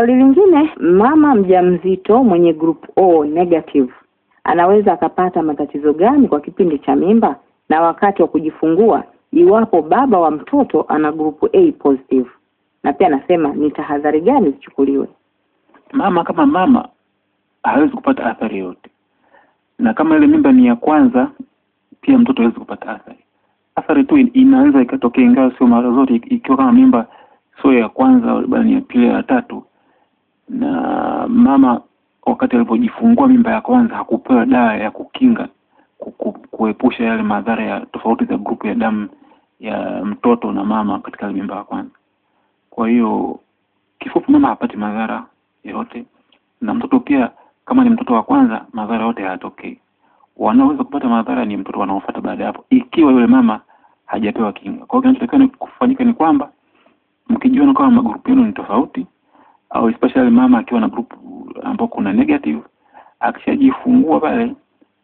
Swali lingine, mama mjamzito mwenye group O negative anaweza akapata matatizo gani kwa kipindi cha mimba na wakati wa kujifungua iwapo baba wa mtoto ana group A positive? Na pia anasema ni tahadhari gani zichukuliwe? Mama kama mama hawezi kupata athari yote, na kama ile mimba ni ya kwanza, pia mtoto hawezi kupata athari. Athari tu inaweza ikatokea, ingawa sio mara zote, ikiwa kama mimba sio ya kwanza bali ni ya pili, ya tatu, na mama wakati alipojifungua mimba ya kwanza hakupewa dawa ya kukinga ku, ku, kuepusha yale madhara ya tofauti za grupu ya damu ya mtoto na mama katika mimba ya kwanza. Kwa hiyo kifupi, mama hapati madhara yote na mtoto pia, kama ni mtoto wa kwanza, madhara yote hayatokei. Wanaoweza kupata madhara ni mtoto wanaofuata baada hapo, ikiwa yule mama hajapewa kinga. Kwa hiyo kinachotakiwa kufanyika ni kwamba mkijiona kama magrupu yenu ni tofauti au especially mama akiwa na group ambao kuna negative, akishajifungua pale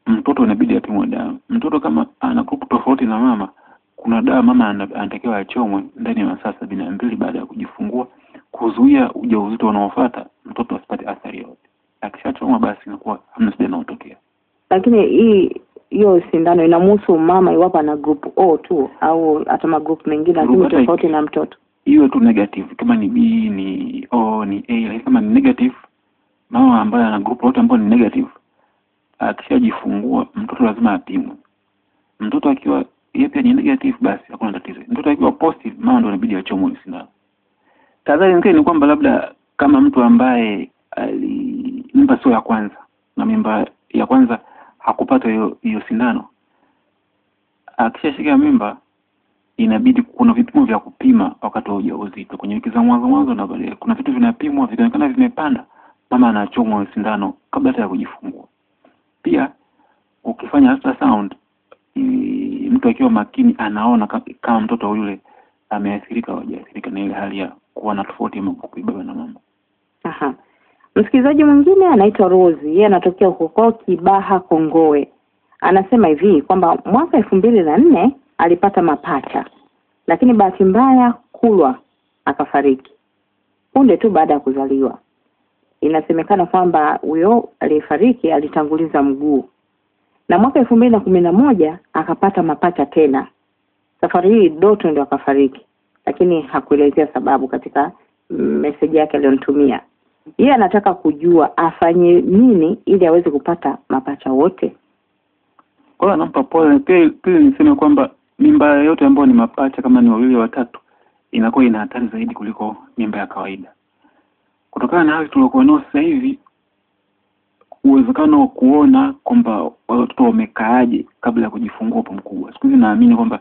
mtoto inabidi apimwe damu. Mtoto kama ana group tofauti na mama, kuna dawa mama anatakiwa achomwe ndani ya masaa sabini na mbili baada ya kujifungua kuzuia ujauzito unaofuata mtoto asipate athari yote. Akishachomwa basi inakuwa hamna shida inayotokea. Lakini hii hiyo sindano inamhusu mama iwapo ana group O tu au hata magrupu mengine, lakini tofauti na mtoto. Iwe tu negative, kama ni B ni O ni A, lakini kama ni negative, mama ambaye ana group lote ambayo ni negative akishajifungua mtoto lazima apimwe. Mtoto akiwa yeye pia ni negative, basi hakuna tatizo. Mtoto akiwa positive, mama ndo inabidi achomwe sindano. Tahadhari nyingine ni kwamba labda kama mtu ambaye ali mimba sio ya kwanza na mimba ya kwanza hakupata hiyo hiyo sindano, akishashika mimba inabidi kuna vipimo vya kupima wakati wa ujauzito kwenye wiki za mwanzo mwanzo, na kuna vitu vinapimwa, vikionekana vimepanda, mama anachomwa sindano kabla hata ya kujifungua. Pia ukifanya ultrasound, mtu akiwa makini anaona kama mtoto yule ameathirika au hajaathirika na ile hali ya kuwa na tofauti baba na mama. Aha. Msikilizaji mwingine anaitwa Rose, yeye anatokea huko Kibaha Kongowe. Anasema hivi kwamba mwaka elfu mbili na nne alipata mapacha, lakini bahati mbaya Kulwa akafariki punde tu baada ya kuzaliwa. Inasemekana kwamba huyo aliyefariki alitanguliza mguu, na mwaka elfu mbili na kumi na moja akapata mapacha tena. Safari hii Doto ndio akafariki, lakini hakuelezea sababu katika meseji yake aliyonitumia. Yeye anataka kujua afanye nini ili aweze kupata mapacha wote. Kwa hiyo anampa pole. Pia niseme kwamba mimba yote ambayo ni mapacha kama ni wawili watatu inakuwa ina hatari zaidi kuliko mimba ya kawaida, kutokana na hali tuliokuwa nao sasa hivi. Uwezekano wa kuona kwamba watoto wamekaaje kabla ya kujifungua upo mkubwa. Siku hizi naamini kwamba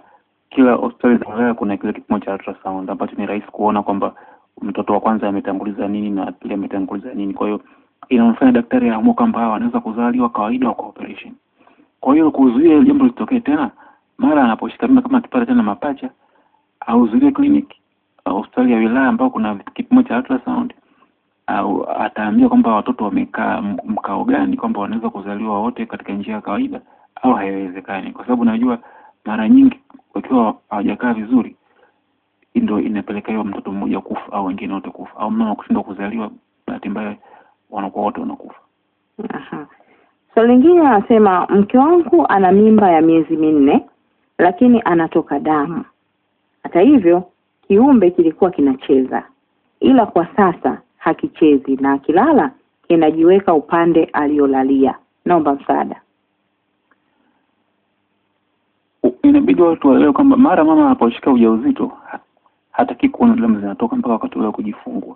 kila hospitali za wilaya kuna kile kipimo cha ultrasound ambacho ni rahisi kuona kwamba mtoto wa kwanza ametanguliza nini na pili ametanguliza nini. Kwa hiyo inamfanya daktari aamue kwamba hawa wanaweza kuzaliwa kawaida kwa operation. Kwa hiyo kuzuia jambo litokee tena, mara anaposhika mimba, kama akipata tena mapacha, ahuzurie kliniki au hospitali ya wilaya ambao kuna kipimo cha ultrasound, au ataambia kwamba watoto wamekaa mkao gani, kwamba wanaweza kuzaliwa wote katika njia ya kawaida au haiwezekani, kwa sababu najua mara nyingi wakiwa hawajakaa vizuri ndio hiyo mtoto mmoja kufa au wengine wote kufa, au mama kushindwa kuzaliwa, bahati mbaya wanakuwa wote wanakufa. Swali lingine anasema mke wangu ana mimba ya miezi minne lakini anatoka damu. Hata hivyo kiumbe kilikuwa kinacheza, ila kwa sasa hakichezi na akilala kinajiweka upande aliyolalia. Naomba msaada. Inabidi watu waelewe kwamba mara mama anaposhika ujauzito ha- hataki kuona damu zinatoka mpaka wakati ule wa kujifungua.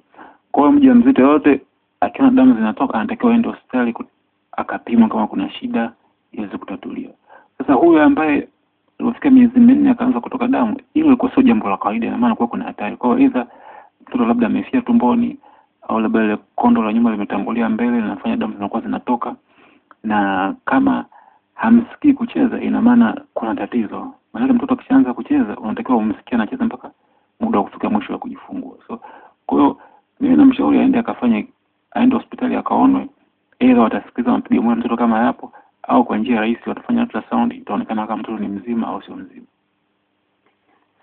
Kwa hiyo mjamzito yoyote akiona damu zinatoka anatakiwa aende hospitali akapimwa kama kuna shida iweze kutatuliwa. Sasa huyo ambaye alifika miezi minne akaanza kutoka damu, hilo ilikuwa sio jambo la kawaida, ina maana kuna hatari. Kwa hiyo either mtoto labda amefia tumboni au labda ile kondo la nyuma limetangulia mbele linafanya damu zinakuwa zinatoka, na kama hamsikii kucheza, ina maana kuna tatizo. Maanake mtoto akishaanza kucheza, unatakiwa umsikie anacheza mpaka muda wa kufika mwisho wa kujifungua. So kwa hiyo mimi namshauri aende akafanye, aende hospitali akaonwe, aidha watasikiliza mapigo moyo mtoto kama yapo, au kwa njia rahisi watafanya ultrasound, itaonekana kama mtoto ni mzima au sio mzima.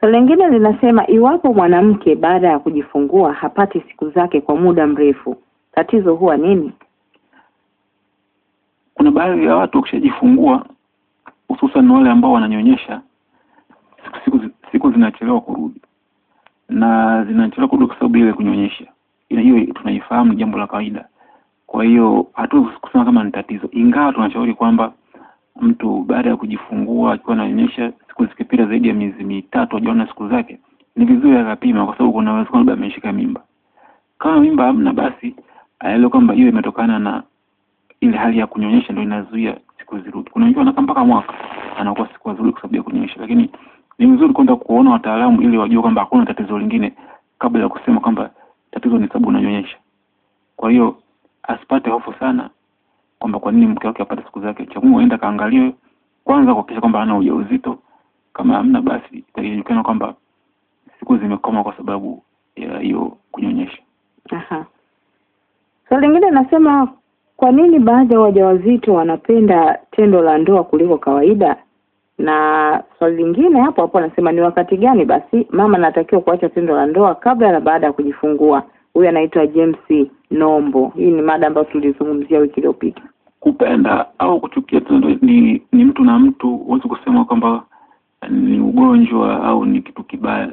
Swali lingine linasema iwapo mwanamke baada ya kujifungua hapati siku zake kwa muda mrefu, tatizo huwa nini? Kuna baadhi ya watu wakishajifungua, hususan wale ambao wananyonyesha, siku, siku, siku zinachelewa kurudi na zinachelewa kurudi kwa sababu ile kunyonyesha, hiyo tunaifahamu ni jambo la kawaida. Kwa hiyo hatuwezi kusema kama ni tatizo, ingawa tunashauri kwamba mtu baada ya kujifungua akiwa ananyonyesha, siku zikipita zaidi ya miezi mitatu hajaona siku zake, ni vizuri akapima, kwa sababu kuna uwezekano labda ameshika mimba. Kama mimba hamna, basi aelewe kwamba hiyo imetokana na ile hali ya kunyonyesha ndio inazuia siku zirudi. Kuna wengine wanakaa mpaka mwaka anakuwa siku zirudi kwa sababu ya kunyonyesha, lakini ni vizuri kwenda kuona wataalamu ili wajue kwamba hakuna tatizo lingine kabla ya kusema kwamba tatizo ni sababu unanyonyesha. Kwa hiyo asipate hofu sana kwamba kwa nini mke wake apate siku zake. Cha muhimu aende kaangalie kwanza, kuhakikisha kwamba hana ujauzito. Kama hamna, basi itajulikana kwamba siku zimekoma kwa sababu ya hiyo kunyonyesha. Aha. Swali lingine nasema kwa nini baadhi ya wajawazito wanapenda tendo la ndoa kuliko kawaida? Na swali lingine hapo hapo anasema ni wakati gani basi mama anatakiwa kuacha tendo la ndoa kabla na baada ya kujifungua? Huyu anaitwa James Nombo. Hii ni mada ambayo tulizungumzia wiki iliyopita. kupenda au kuchukia tendo ni ni mtu na mtu huwezi kusema kwamba ni ugonjwa au ni kitu kibaya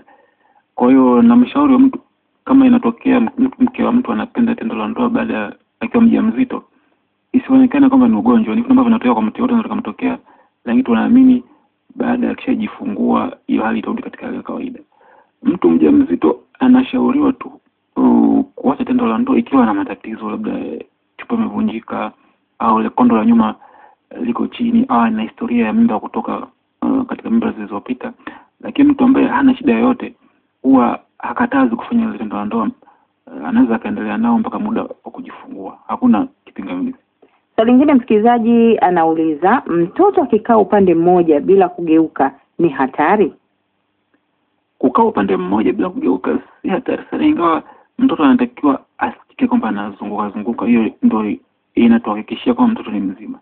kwa hiyo na mshauri wa mtu kama inatokea mke wa mtu anapenda tendo la ndoa baada ya akiwa mjamzito isionekane kwamba ni ugonjwa ni vitu ambavyo vinatokea kwa mtu yote inaweza kumtokea lakini tunaamini baada ya kishajifungua hiyo hali itarudi katika hali ya kawaida mtu mjamzito anashauriwa tu uh, kuacha tendo la ndoa ikiwa na matatizo labda chupa imevunjika au ile kondo la nyuma liko chini au ana historia ya mimba kutoka uh, katika mimba zilizopita. Lakini mtu ambaye hana shida yoyote huwa hakatazi kufanya ile tendo la ndoa uh, anaweza akaendelea nao mpaka muda wa kujifungua. Hakuna kipingamizi. Swali lingine msikilizaji anauliza mtoto akikaa upande mmoja bila kugeuka ni hatari? kukaa upande mmoja bila kugeuka si hatari sana ingawa mtoto anatakiwa asikike kwamba anazunguka zunguka hiyo ndo inatuhakikishia kwamba mtoto ni mzima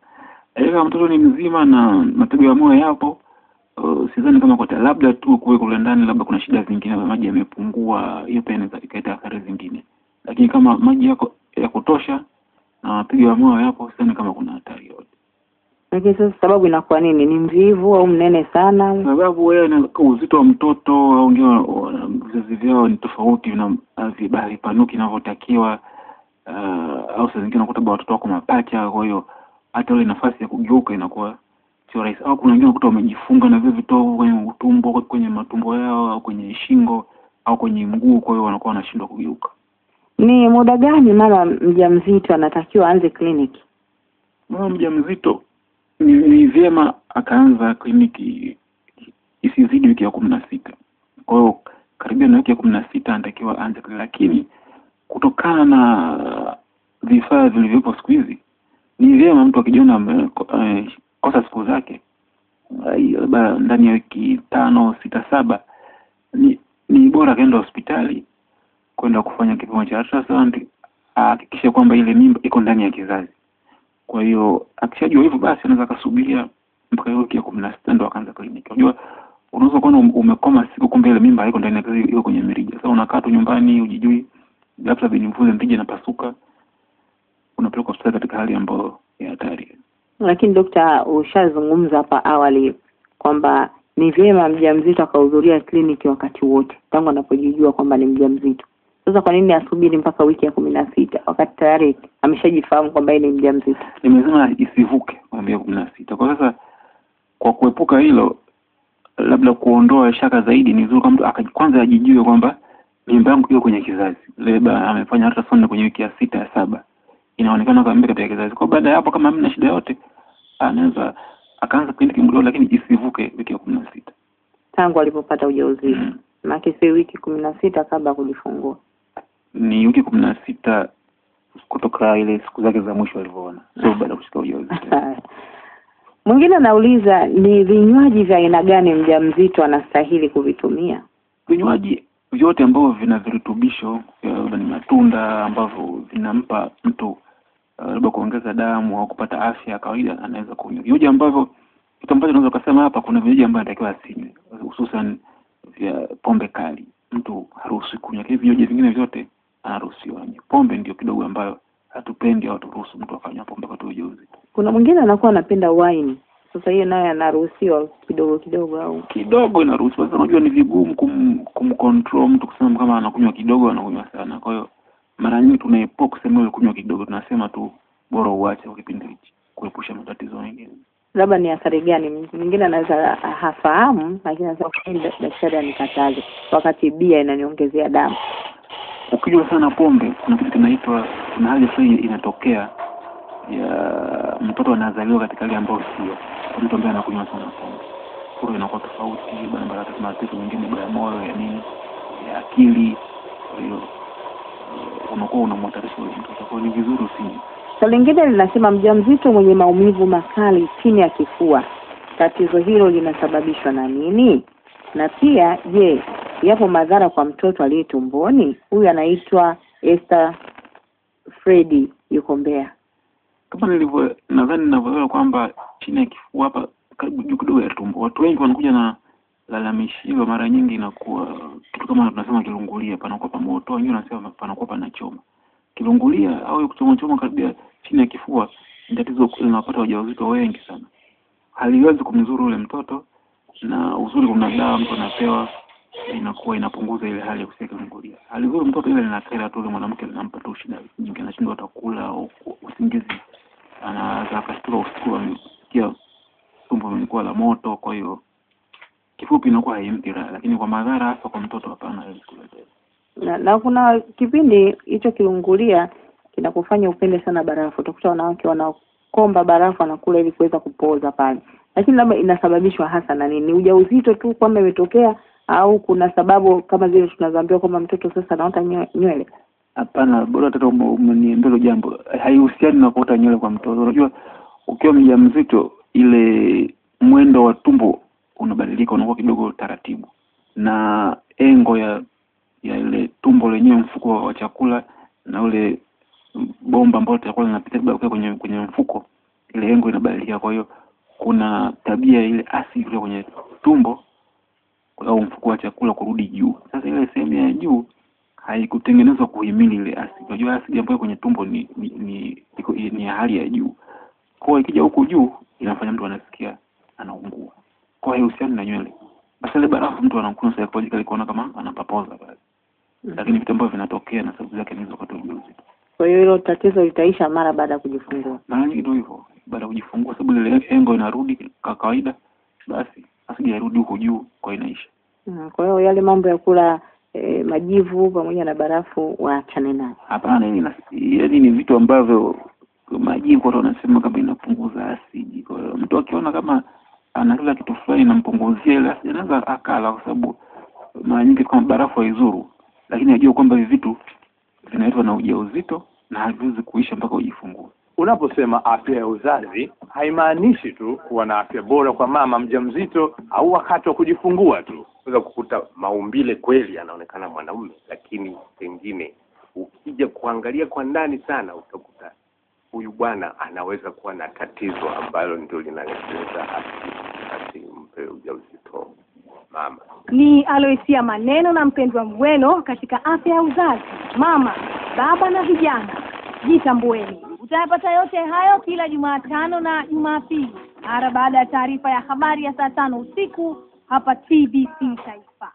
kama mtoto ni mzima na mapigo ya moyo yapo uh, sidhani kama kwa labda tu kuwe kule ndani labda kuna shida zingine maji yamepungua hiyo pia inaweza ikaleta athari zingine lakini kama maji yako ya kutosha na mapigo ya moyo yapo sidhani kama kuna hatari yote Lakini sasa sababu inakuwa nini? Ni mvivu au mnene sana? sababu wewe na uzito wa mtoto au vizazi vyao ni tofauti na havipanuki inavyotakiwa uh, au saa zingine unakuta watoto wako mapacha kwa hiyo hata ile nafasi ya kugeuka inakuwa sio rahisi. Au kuna wengine unakuta wamejifunga na vile vitovu kwenye utumbo kwenye matumbo yao au kwenye shingo au kwenye mguu kwa hiyo wanakuwa wanashindwa kugeuka. Ni muda gani mama mjamzito anatakiwa aanze kliniki? mama mjamzito ni, ni vyema akaanza kliniki isizidi wiki ya kumi na sita. Kwa hiyo karibia na wiki ya kumi na sita anatakiwa aanze lakini kutokana na vifaa vilivyopo siku hizi ni vyema mtu akijiona amekosa siku zake eh, labda ndani ya wiki tano sita saba ni ni bora akaenda hospitali kwenda kufanya kipimo cha ultrasound ahakikishe kwamba ile mimba iko ndani ya kizazi. Kwa hiyo akishajua hivyo basi anaweza akasubiria mpaka wiki ya kumi na sita ndo akaanza kliniki. Unajua unaweza kuona um- umekoma siku kumbe ile mimba haiko ndani ya kizazi iko kwenye mirija sasa unakaa tu nyumbani ujijui ghafla vinimvule mrija inapasuka unapelekwa hospitali katika hali ambayo ya hatari Lakini dokta, ushazungumza hapa awali kwamba ni vyema mjamzito akahudhuria kliniki wakati wote tangu anapojijua kwamba ni mjamzito. Sasa kwa nini asubiri mpaka wiki ya kumi na sita wakati tayari ameshajifahamu kwamba yeye ni mjamzito? nimesema isivuke ya kumi na sita kwa sasa kwa kuepuka hilo labda kuondoa shaka zaidi ni vizuri kwa mtu kwanza ajijue kwamba mimba yangu iko kwenye kizazi. Labda amefanya ultrasound kwenye wiki ya sita ya saba. Inaonekana kwa mimba katika kizazi. Kwa baada ya hapo kama hamna shida yote anaweza akaanza kwenda mdogo lakini isivuke wiki ya kumi na sita. Tangu alipopata ujauzito. Mm. maana si wiki kumi na sita kabla ya kujifungua. Ni wiki kumi na sita kutoka ile siku zake za mwisho alivyoona sio baada ya kushika ujauzito mwingine anauliza ni vinywaji vya aina gani mjamzito anastahili kuvitumia vinywaji vyote ambavyo vina virutubisho vya labda ni matunda ambavyo vinampa mtu labda uh, kuongeza damu au kupata afya ya kawaida anaweza kunywa vinywaji ambavyo kitu ambacho unaweza ukasema hapa kuna vinywaji ambavyo anatakiwa asinywe hususan vya pombe kali mtu haruhusi kunywa, lakini vinywaji vingine vyote anaruhusiwa. Pombe ndio kidogo ambayo hatupendi au turuhusu mtu akanywa pombe wakati wa. Kuna mwingine anakuwa anapenda wine. Sasa hiyo naye anaruhusiwa kidogo kidogo au Kidogo inaruhusiwa. Sasa unajua ni vigumu kum, kumcontrol mtu kusema kama anakunywa kidogo anakunywa sana. Kwa hiyo mara nyingi tunaepuka kusema yule kunywa kidogo, tunasema tu bora uache kwa kipindi hichi kuepusha matatizo mengine. labda ni athari gani? Mwingine anaweza hafahamu, lakini anasema "Kwa daktari anikataze wakati bia inaniongezea damu. Ukijwa sana pombe, kuna kitu kinaitwa, kuna hali fulani inatokea ya mtoto anazaliwa katika hali ambayo sio mtu ambaye anakunywa sana pombe. kuro inakuwa tofauti, matatizo mengine ya moyo ya nini ya akili. Kwa hiyo eh, unakuwa unamhatarisha ule mtoto. Kwa hiyo ni vizuri usinywe. Swali lingine linasema mjamzito mwenye maumivu makali chini ya kifua, tatizo hilo linasababishwa na nini? Na pia je, yapo madhara kwa mtoto aliye tumboni? Huyu anaitwa Esther Fredi, yuko Mbeya. Kama nilivyo nadhani ninavyoelewa kwamba chini ya kifua hapa karibu juu kidogo ya tumbo, watu wengi wanakuja na lalamishi hilo. Mara nyingi inakuwa kitu kama tunasema kilungulia, panakuwa pamoto, wengine wanasema panakuwa panachoma. Kilungulia au kuchoma choma karibia chini ya kifua ni tatizo linawapata wajawazito wengi sana, haliwezi kumzuru ule mtoto, na uzuri, kuna dawa mtu anapewa inakuwa inapunguza ile hali ya kusikia kilungulia. Halizuru mtoto, ile linakera tu, ule mwanamke linampa tu shida nyingi, anashindwa hata kula au usingizi anaweza akashtuka usiku amesikia tumbo limekuwa la moto. Kwa hiyo kifupi, inakuwa haimpi raha, lakini kwa madhara hasa kwa mtoto, hapana, hawezi kuletea. na, na kuna kipindi hicho kiungulia kinakufanya upende sana barafu. Utakuta wanawake wanakomba barafu wanakula ili kuweza kupoza pale, lakini labda inasababishwa hasa na nini? Ni ujauzito tu kwamba imetokea, au kuna sababu kama zile tunazoambiwa kwamba mtoto sasa anaota nywele? Hapana, bora hata umeniambia hilo jambo, haihusiani na kuota nywele kwa mtoto. Unajua, ukiwa mjamzito, ile mwendo wa tumbo unabadilika, unakuwa kidogo taratibu, na engo ya ya ile tumbo lenyewe, mfuko wa chakula na ule bomba ambalo chakula linapita kwenye kwenye mfuko, ile engo inabadilika. Kwa hiyo kuna tabia ile asidi kutoka kwenye tumbo au mfuko wa chakula kurudi juu. Sasa ile sehemu ya juu haikutengenezwa kuhimili ile asidi. Unajua asidi ambayo kwenye tumbo ni ni ni, ni, ni ya hali ya juu. Kwa ikija huku juu inafanya mtu anasikia anaungua. Kwa hiyo haihusiani na nywele. Basi ile barafu mtu anakunywa psychologically kuona kama anapapoza pale. Lakini vitu ambavyo vinatokea na sababu zake ni hizo wakati ujauzito. Kwa hiyo hilo tatizo litaisha mara baada ya kujifungua. Mara nyingi ndio hivyo. Baada ya kujifungua sababu ile engo inarudi kwa kawaida basi asidi yarudi huko juu kwa inaisha. Mm, Kwa hiyo yale mambo ya kula eh, majivu pamoja na barafu waachane nayo. Hapana, ina- yaani ni vitu ambavyo majivu watu wanasema kama inapunguza asidi. Kwa hiyo mtu akiona kama anakula kitu fulani inampunguzia ile asidi, anaweza akala, kwa sababu mara nyingi kama barafu haizuru, lakini ajua kwamba hivi vitu vinaletwa na ujauzito na haviwezi kuisha mpaka ujifungue. Unaposema afya ya uzazi haimaanishi tu kuwa na afya bora kwa mama mjamzito au wakati wa kujifungua tu. Unaweza kukuta maumbile kweli anaonekana mwanaume, lakini pengine ukija kuangalia kwa ndani sana utakuta huyu bwana anaweza kuwa na tatizo ambalo ndio linaleta asi- asimpe ujauzito mama. Ni Aloisia Maneno na mpendwa Mweno katika afya ya uzazi, mama, baba na vijana. Jitambueni. Utayapata yote hayo kila Jumatano na Jumapili mara baada ya taarifa ya habari ya saa tano usiku hapa TBC Taifa.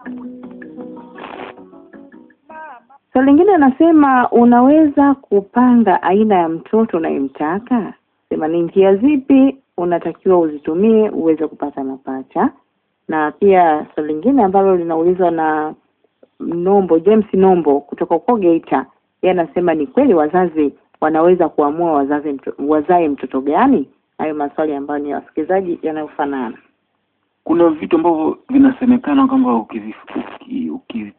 Swali lingine anasema unaweza kupanga aina ya mtoto unayemtaka? Sema ni njia zipi unatakiwa uzitumie uweze kupata mapacha. Na pia swali lingine ambalo linaulizwa na Nombo James Nombo kutoka huko Geita, yeye anasema ni kweli wazazi wanaweza kuamua wazazi mto, wazae mtoto gani? Hayo maswali ambayo ni ya wasikilizaji yanayofanana. Kuna vitu ambavyo vinasemekana kwamba uki, uki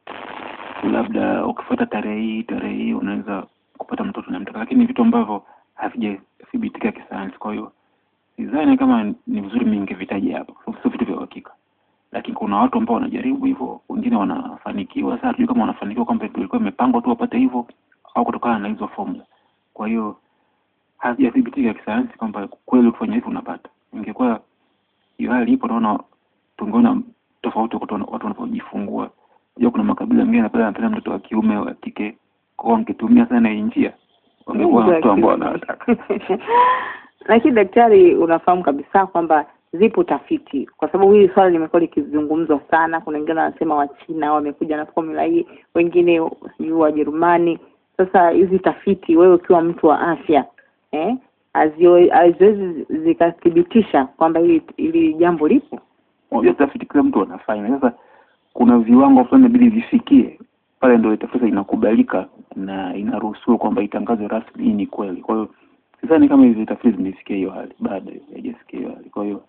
labda ukifuata tarehe hii tarehe hii unaweza kupata mtoto unayemtaka, lakini vitu ambavyo havijathibitika kisayansi. Kwa hiyo sidhani kama ni vizuri mimi ningevitaja hapa, sio vitu vya uhakika, lakini kuna watu ambao wanajaribu hivyo, wengine wanafanikiwa. Sasa hatujui kama wanafanikiwa kwamba ilikuwa imepangwa tu wapate hivyo au kutokana na hizo formula. Kwa hiyo hazijathibitika kisayansi kwamba kweli ukifanya hivyo unapata. Ingekuwa hiyo hali ipo, naona tungeona tofauti kutoa watu wanapojifungua. Unajua kuna makabila mengine yanapenda anapenda mtoto wa kiume wa kike, kwa wangetumia sana hii njia wangekuwa watu ambao wanataka. Lakini daktari, unafahamu kabisa kwamba zipo tafiti, kwa sababu hili swala limekuwa likizungumzwa sana. Kuna wengine wanasema Wachina wamekuja na formula hii, wengine sijui Wajerumani. Sasa hizi tafiti, wewe ukiwa mtu wa afya eh, haziwezi zikathibitisha kwamba hili hili jambo lipo. Unajua tafiti kila mtu anafanya. Sasa kuna viwango fulani inabidi vifikie, pale ndio tafiti inakubalika na inaruhusiwa kwamba itangazwe rasmi, hii ni kweli. Kwa hiyo sidhani kama hizi tafiti zimefikia hiyo hali, bado haijafikia hiyo hali. Kwa hiyo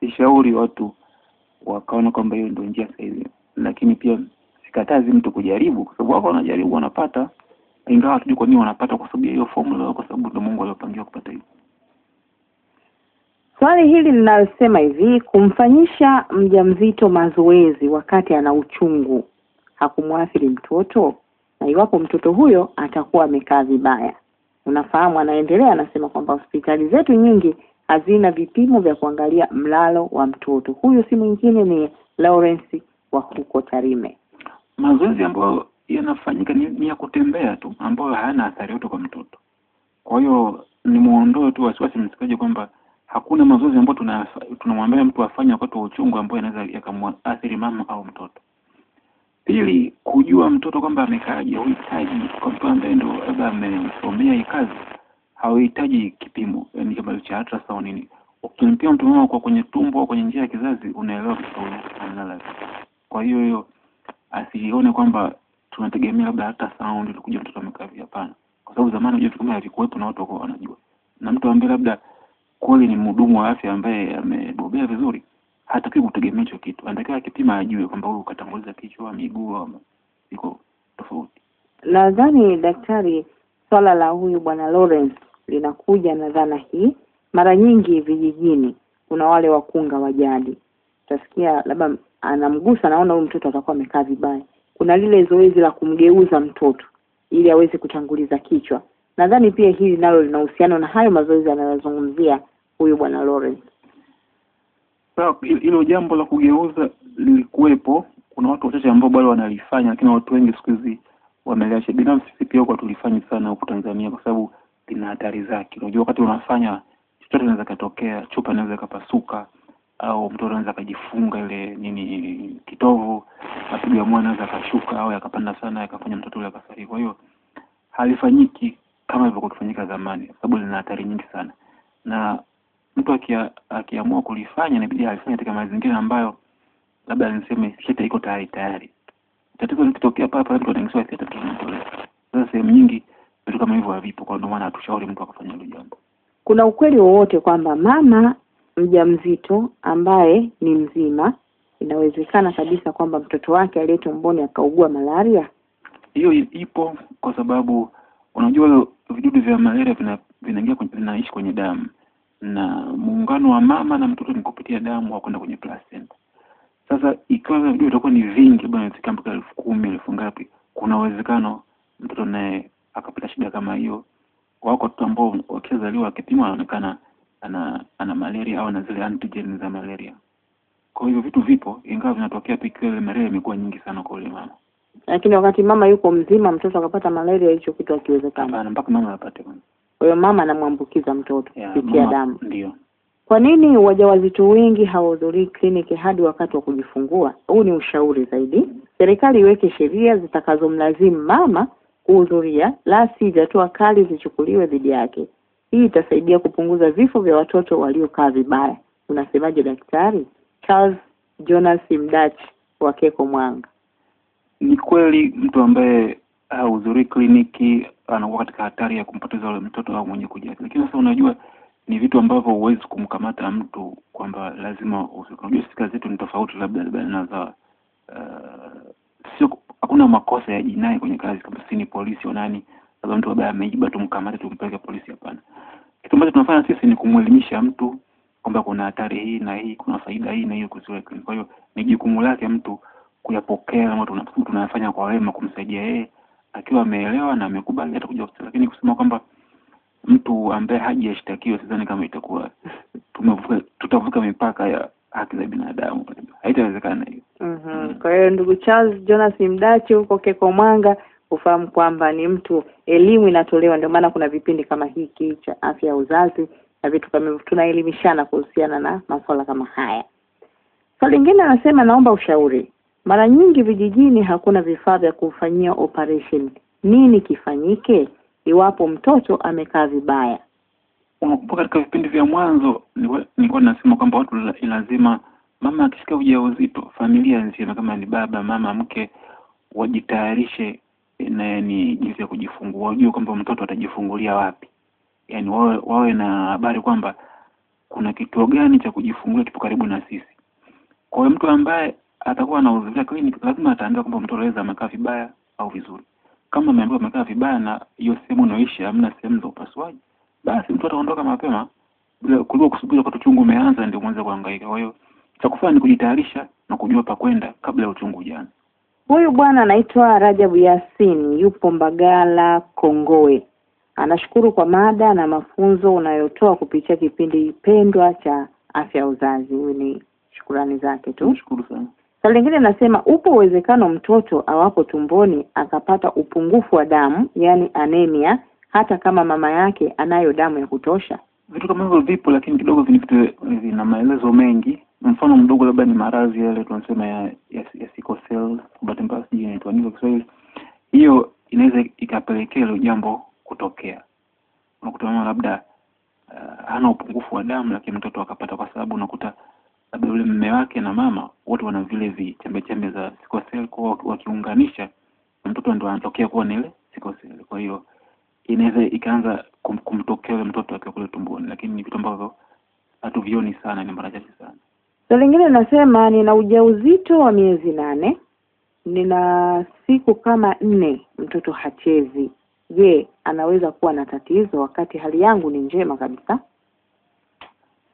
sishauri watu wakaona kwamba hiyo ndio njia sahihi, lakini pia sikatazi mtu kujaribu, kwa sababu wako wanajaribu wanapata, ingawa hatujui kwa nini wanapata, kwa sababu ya hiyo formula, kwa sababu ndio Mungu aliyopangia kupata hiyo. Swali hili linalosema hivi, kumfanyisha mjamzito mazoezi wakati ana uchungu hakumwathiri mtoto, na iwapo mtoto huyo atakuwa amekaa vibaya. Unafahamu, anaendelea anasema kwamba hospitali zetu nyingi hazina vipimo vya kuangalia mlalo wa mtoto. Huyu si mwingine ni Lawrence wa huko Tarime. mazoezi ambayo yanafanyika ni, ni ya kutembea tu ambayo hayana athari yote kwa mtoto. Kwa hiyo ni muondoe tu wasiwasi msikaje kwamba hakuna mazoezi ambayo tunamwambia mtu afanye wakati wa uchungu ambayo yanaweza yakamwathiri mama au mtoto. Pili, kujua mtoto kwamba amekaaje, huhitaji kwa mtu ambaye ndo labda amesomea hii kazi, hauhitaji kipimo, yani kama cha ultrasound nini. Ukimpima mtu mama kwa kwenye tumbo au kwenye njia ya kizazi, unaelewa mtoto huyu analala. Kwa hiyo hiyo asione kwamba tunategemea labda hata sound ili kujua mtoto amekaa vipi. Hapana, kwa sababu zamani unajua vitu kama havikuwepo na watu wako wanajua, na mtu ambaye labda kweli ni mhudumu wa afya ambaye amebobea vizuri hatakiwi kutegemea hicho kitu, anatakiwa akipima ajue kwamba huyu ukatanguliza kichwa, miguu iko tofauti. Nadhani daktari, swala la huyu bwana Lawrence linakuja na dhana hii. Mara nyingi vijijini kuna wale wakunga wa jadi, utasikia labda anamgusa, naona huyu mtoto atakuwa amekaa vibaya. Kuna lile zoezi la kumgeuza mtoto ili aweze kutanguliza kichwa. Nadhani pia hili nalo lina uhusiano na hayo mazoezi anayozungumzia huyu bwana Lawrence. Sawa, hilo- jambo la kugeuza lilikuwepo, kuna watu wachache ambao bado wanalifanya, lakini watu wengi siku hizi wameliacha. Binafsi sisi pia huko tulifanyi sana huko Tanzania, kwa sababu lina hatari zake. Unajua, wakati unafanya chochote inaweza katokea, chupa inaweza kapasuka au mtoto anaweza akajifunga ile nini kitovu, ya moyo anaweza akashuka au yakapanda sana, yakafanya mtoto yule akafariki. Kwa hiyo halifanyiki kama ilivyokuwa kufanyika zamani, kwa sababu lina hatari nyingi sana na mtu akia, akiamua kulifanya inabidi alifanya katika mazingira ambayo labda niseme theta iko tayari tayari. Tatizo likitokea pale pale mtu anaingiziwa theta tu inatolewa. Sasa sehemu nyingi vitu kama hivyo havipo, kwa ndio maana hatushauri mtu akafanya hilo jambo. Kuna ukweli wowote kwamba mama mjamzito ambaye ni mzima inawezekana kabisa kwamba mtoto wake aliye tumboni akaugua malaria? Hiyo ipo kwa sababu unajua vidudu vya malaria vina vinaingia kwenye, vinaishi kwenye damu na muungano wa mama na mtoto ni kupitia damu wa kwenda kwenye placenta. Sasa ikiwa vijidudu vitakuwa ni vingi, bwana, inafika mpaka elfu kumi elfu ngapi, kuna uwezekano mtoto naye akapata shida kama hiyo. Wako watoto ambao wakishazaliwa akipimwa anaonekana ana ana malaria au ana zile antigen za malaria. Kwa hivyo vitu vipo, ingawa vinatokea pia ikiwa ile malaria imekuwa nyingi sana kwa yule mama. Lakini wakati mama yuko mzima, mtoto akapata malaria, hicho kitu akiwezekana, Hapana, mpaka mama apate kwanza. Kwa hiyo mama anamwambukiza mtoto kupitia damu. Ndio. Kwa nini wajawazito wengi hawahudhurii kliniki hadi wakati wa kujifungua? Huu ni ushauri zaidi. Serikali iweke sheria zitakazomlazimu mama kuhudhuria, la sivyo hatua kali zichukuliwe dhidi yake. Hii itasaidia kupunguza vifo vya watoto waliokaa vibaya. Unasemaje daktari? Charles Jonas Mdachi wa Keko Mwanga. Ni kweli mtu ambaye hahudhurii kliniki anakuwa katika hatari ya kumpoteza ule mtoto au mwenye kujali, lakini sasa unajua ni vitu ambavyo huwezi kumkamata mtu kwamba lazima. Unajua sisi zetu ni tofauti, labda labda na za uh, sio, hakuna makosa ya jinai kwenye kazi kama sisi ni polisi au nani, labda mtu labda ameiba tumkamate tumpeleke polisi. Hapana, kitu ambacho tunafanya sisi ni kumwelimisha mtu kwamba kuna hatari hii na hii, kuna faida hii na hiyo kuzuia. Kwa hiyo ni jukumu lake mtu kuyapokea tunafanya tuna- kwa wema kumsaidia yeye akiwa ameelewa na amekubali hata kuja ofisini, lakini kusema kwamba mtu ambaye hajashtakiwa sidhani kama itakuwa tumevuka tutavuka mipaka ya haki za binadamu, haitawezekana hiyo. mm -hmm. Kwa hiyo ndugu Charles Jonas Mdachi huko Keko Mwanga ufahamu kwamba ni mtu elimu inatolewa, ndio maana kuna vipindi kama hiki cha afya ya uzazi na vitu kama hivyo, tunaelimishana kuhusiana na masuala kama haya. Swali lingine anasema, naomba ushauri. Mara nyingi vijijini hakuna vifaa vya kufanyia operation. Nini kifanyike iwapo mtoto amekaa vibaya? unakumbuka katika vipindi vya mwanzo nilikuwa ninasema nasema kwamba watu lazima mama akishika ujauzito familia nzima kama ni baba mama mke wajitayarishe na ni jinsi ya kujifungua wajue kwamba mtoto atajifungulia wapi yaani wawe, wawe na habari kwamba kuna kituo gani cha kujifungulia kipo karibu na sisi kwa hiyo mtu ambaye atakuwa anahudhuria kliniki lazima ataambiwa kwamba mtu anaweza amekaa vibaya au vizuri kama ameambiwa amekaa vibaya na hiyo sehemu unaoishi hamna sehemu za upasuaji basi mtu ataondoka mapema bila kuliko kusubiri wakati uchungu umeanza ndio mwanze kuhangaika kwa hiyo cha kufanya ni kujitayarisha na kujua pa kwenda kabla ya uchungu ujaanza Huyu bwana anaitwa Rajabu Yasini, yupo Mbagala, Kongowe. Anashukuru kwa mada na mafunzo unayotoa kupitia kipindi pendwa cha afya ya uzazi. Huyu ni shukurani zake tu. nashukuru sana Swali lingine nasema, upo uwezekano mtoto awapo tumboni akapata upungufu wa damu, yani anemia, hata kama mama yake anayo damu ya kutosha? vitu kama hivyo vipo lakini kidogo vina maelezo mengi. Mfano mdogo labda ni maradhi yale tunasema ya ya, ya sickle cell bahati mbaya sijui inaitwa nini kwa Kiswahili? Hiyo inaweza ikapelekea hilo jambo kutokea. Unakuta mama labda uh, hana upungufu wa damu lakini mtoto akapata kwa sababu unakuta labda yule mme wake na mama wote wana vile vichembe chembe za sickle cell kwa wakiunganisha mtoto ndo anatokea kuwa na ile sickle cell kwa hiyo inaweza ikaanza kum, kumtokea yule mtoto akiwa kule tumboni lakini ni vitu ambavyo hatuvioni sana ni mara chache sana Swali lingine nasema, nina ujauzito wa miezi nane, nina siku kama nne, mtoto hachezi. Je, anaweza kuwa na tatizo wakati hali yangu ni njema kabisa?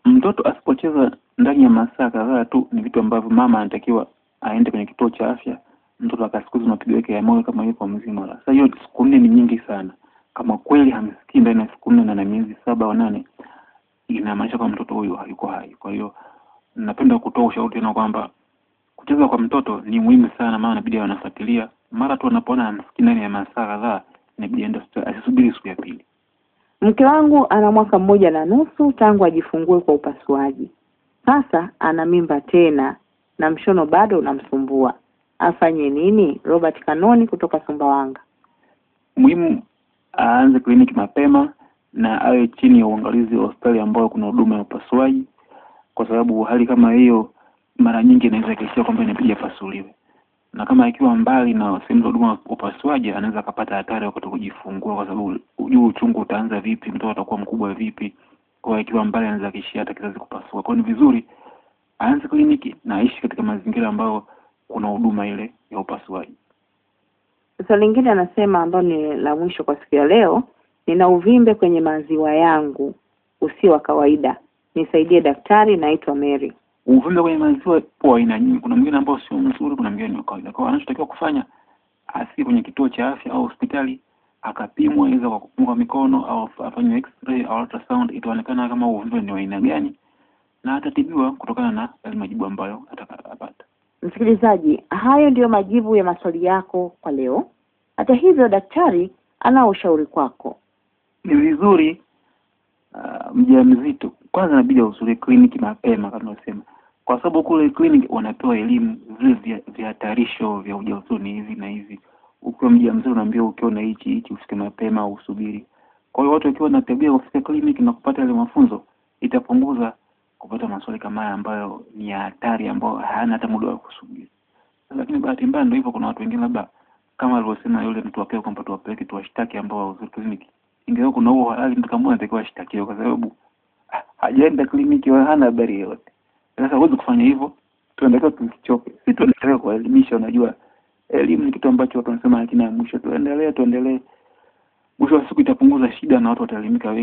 mtoto asipocheza ndani ya masaa kadhaa tu ni vitu ambavyo mama anatakiwa aende kwenye kituo cha afya mtoto akasikuzi mapigo yake ya moyo kama yuko mzima. Sasa hiyo siku nne ni nyingi sana. Kama kweli hamsikii ndani ya siku nne na na miezi saba au nane inamaanisha kwamba mtoto huyu hayuko hai. Kwa hiyo napenda kutoa ushauri tena kwamba kucheza kwa mtoto ni muhimu sana maana inabidi wanafuatilia mara tu anapoona hamsikii ndani ya masaa kadhaa inabidi aende asisubiri siku ya pili. Mke wangu ana mwaka mmoja na nusu tangu ajifungue kwa upasuaji. Sasa ana mimba tena na mshono bado unamsumbua. Afanye nini? Robert Kanoni kutoka Sumbawanga. muhimu aanze kliniki mapema na awe chini ya uangalizi wa hospitali ambayo kuna huduma ya upasuaji kwa sababu hali kama hiyo mara nyingi inaweza ikaishia kwamba inabidi apasuliwe na kama akiwa mbali na sehemu za huduma ya upasuaji anaweza akapata hatari wakati wa kujifungua kwa sababu hujui uchungu utaanza vipi mtoto atakuwa mkubwa vipi kwa ikiwa mbali anaweza akaishia hata kizazi kupasua kwa hiyo ni vizuri aanze kliniki na aishi katika mazingira ambayo kuna huduma ile ya upasuaji Swali lingine anasema ambalo ni la mwisho kwa siku ya leo, nina uvimbe kwenye maziwa yangu usio wa kawaida. Nisaidie daktari, naitwa Mary. uvimbe kwenye maziwa po aina nyingi kuna mwingine ambao sio mzuri kuna mwingine ni wa kawaida kwa hiyo anachotakiwa kufanya afike kwenye kituo cha afya au hospitali akapimwa iza kwa kupunga mikono au afanywe x-ray au ultrasound itaonekana kama uvimbe ni wa aina gani na atatibiwa kutokana na yale majibu ambayo atakapata Msikilizaji, hayo ndiyo majibu ya maswali yako kwa leo. Hata hivyo, daktari anao ushauri kwako. ni vizuri uh, mjamzito kwanza inabidi ahudhurie kliniki mapema kama unasema kwa sababu kule kliniki wanapewa elimu vile vya vihatarisho vya ujauzito ni hivi na hivi ukiwa mjamzito unaambia ukiwa na hichi hichi ufike mapema usubiri. Kwa hiyo watu wakiwa na tabia kufika kliniki na kupata yale mafunzo itapunguza kupata maswali kama haya ambayo ni ya hatari ambayo hayana hata muda wa kusubiri. Lakini bahati mbaya ndio hivyo kuna watu wengine labda kama alivyosema yule mtu wake kwamba tuwapeleke tuwashtaki ambao wahudhurii kliniki ingawa kuna huo halali mtu kama anatakiwa ashtakiwe kwa sababu ah, hajaenda kliniki wala hana habari yoyote. Sasa huwezi kufanya hivyo. Tuendelee tusichoke. Si tunataka kuwaelimisha unajua elimu ni kitu ambacho watu wanasema hakina mwisho. Tuendelee tuendelee. Mwisho wa siku itapunguza shida na watu wataelimika